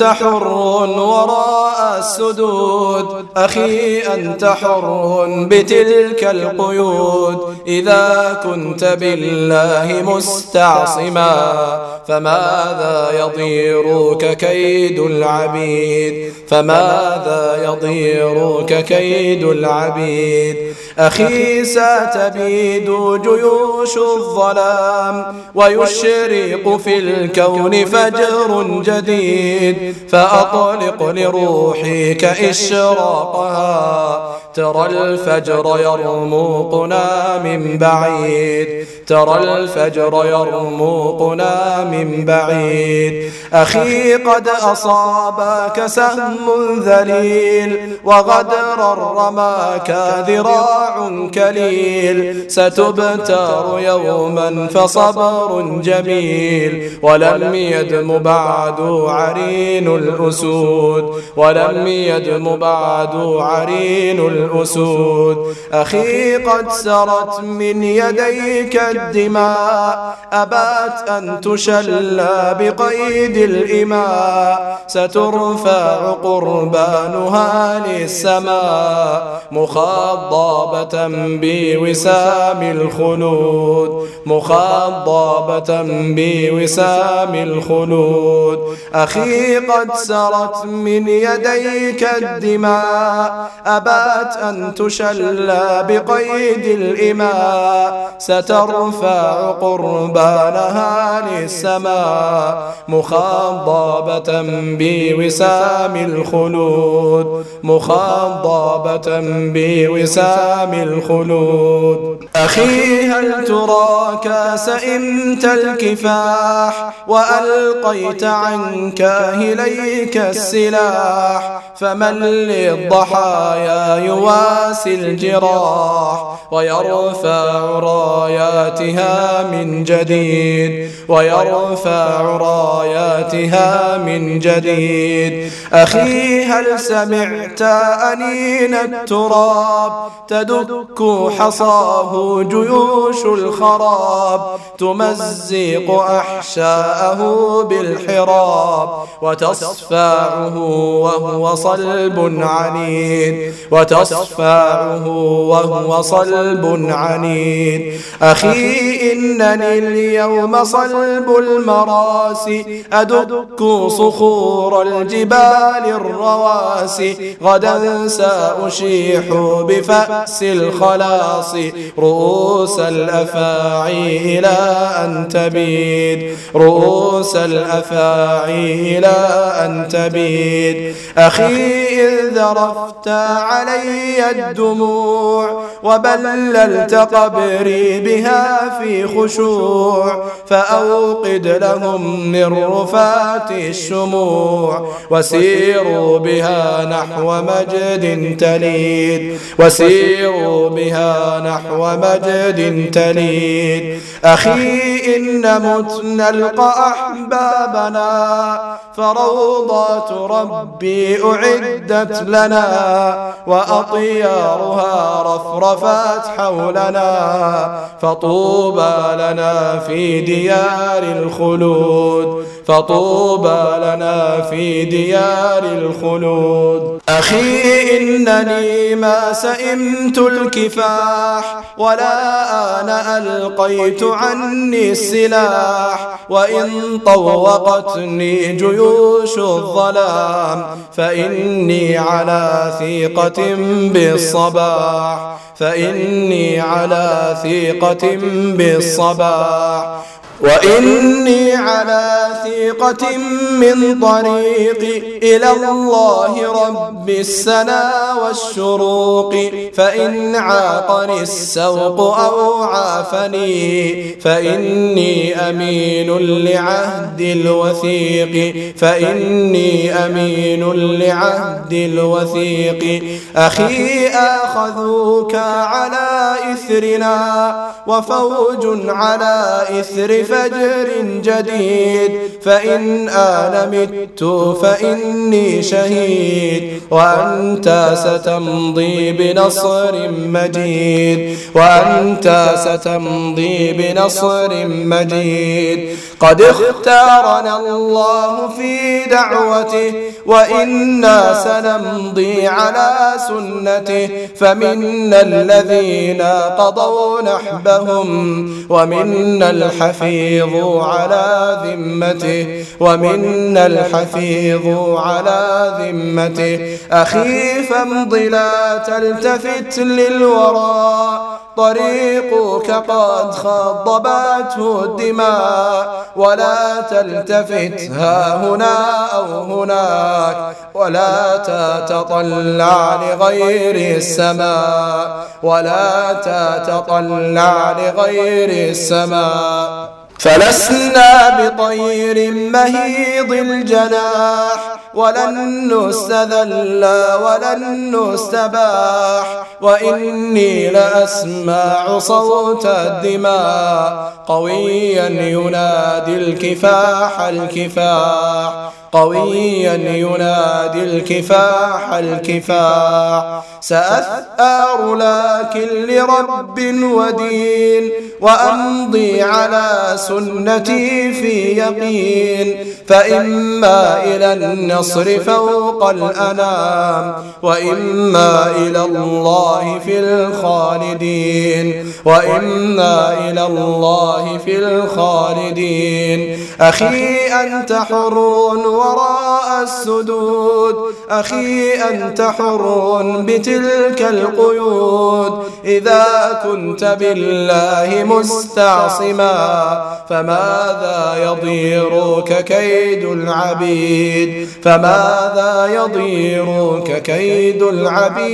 أنت حر وراء السدود. أخي أنت حر بتلك القيود. إذا كنت بالله مستعصما فماذا يضيرك كيد العبيد؟ فماذا يضيرك كيد العبيد؟ أخي ستبيد جيوش الظلام ويشرق في الكون فجر جديد. فأطلق لروحك إشراقها. ترى الفجر يرموقنا من بعيد. ترى الفجر يرموقنا من بعيد. أخي قد أصابك سهم ذليل وغدر رماك ذراع كليل. ستبتر يوما فصبر جميل. ولم يدم بعد عرين الأسود. ولم يدم بعد عرين الأسود أخي قد سرت من يديك الدماء. أبات أن تشلى بقيد الإماء. سترفع قربانها للسماء. مخضبة بوسام الخلود. مخضبة بوسام الخلود. أخي قد سرت من يديك الدماء. أبات أن تشلى بقيد الإماء سترفع قربانها للسماء مخضبة بوسام الخلود مخضبة بوسام الخلود. أخي هل تراك سئمت الكفاح وألقيت عن كاهليك السلاح فمن للضحايا يواسي الجراح ويرفع راياتها من جديد ويرفع راياتها من جديد. أخي هل سمعت أنين التراب تدك حصاه جيوش الخراب تمزق أحشاءه بالحراب وتصفعه وهو صلب عنيد وتصفعه وهو صلب عنيد. أخي إنني اليوم صلب المراسي أدك صخور الجبال الرواسي. غدا سأشيح بفأس الخلاص رؤوس الأفاعي إلى أن تبيد. رؤوس الأفاعي إلى أن تبيد. أخي إذ ذرفت علي الدموع وبللت قبري بها في خشوع فأوقد لهم من رفات الشموع وسيروا بها نحو مجد تليد. وسيروا بها نحو مجد تليد. أخي إن مت نلقى أحبابنا. فروضات ربي أعدت لنا. وأطيارها رفرفات حولنا. فطوبى لنا في ديار الخلود. فطوبى لنا في ديار الخلود. أخي إنني ما سئمت الكفاح ولا أنا ألقيت عني السلاح وإن طوقتني جيوش الظلام فإني على ثيقة بالصباح فإني على ثيقة بالصباح وإني على ثيقة من طريق إلى الله رب السنا والشروق فإن عاقني السوق أو عافني فإني أمين لعهد الوثيق فإني أمين لعهد الوثيق. أخي آخذوك على إثرنا وفوج على إثر فجر جديد. فإن آن مت فإني شهيد وأنت ستمضي بنصر مجيد. وأنت ستمضي بنصر مجيد. قد اختارنا الله في دعوته وإنا سنمضي على سنته. فمنا الذين قضوا نحبهم. ومنا الحفيظ على ذمته. ومنا الحفيظ على ذمته. أخي فامض لا تلتفت للوراء. طريقك قد خضبته الدماء ولا تلتفت ها هنا أو هناك ولا تتطلع لغير السماء ولا تتطلع لغير السماء. فلسنا بطير مهيض الجناح ولن نستذل ولن نستباح وإني لأسمع صوت الدماء قويا ينادي الكفاح الكفاح قويا ينادي الكفاح الكفاح. سأثار لكن لرب ودين وأمضي على سنتي في يقين فإما إلى النصر فوق الأنام وإما إلى الله في الخالدين وإما إلى الله في الخالدين. أخي أنت حر وراء السدود أخي أنت حر بتلك القيود. إذا كنت بالله مستعصما فماذا يضيرك كيد العبيد؟ فماذا يضيرك كيد العبيد؟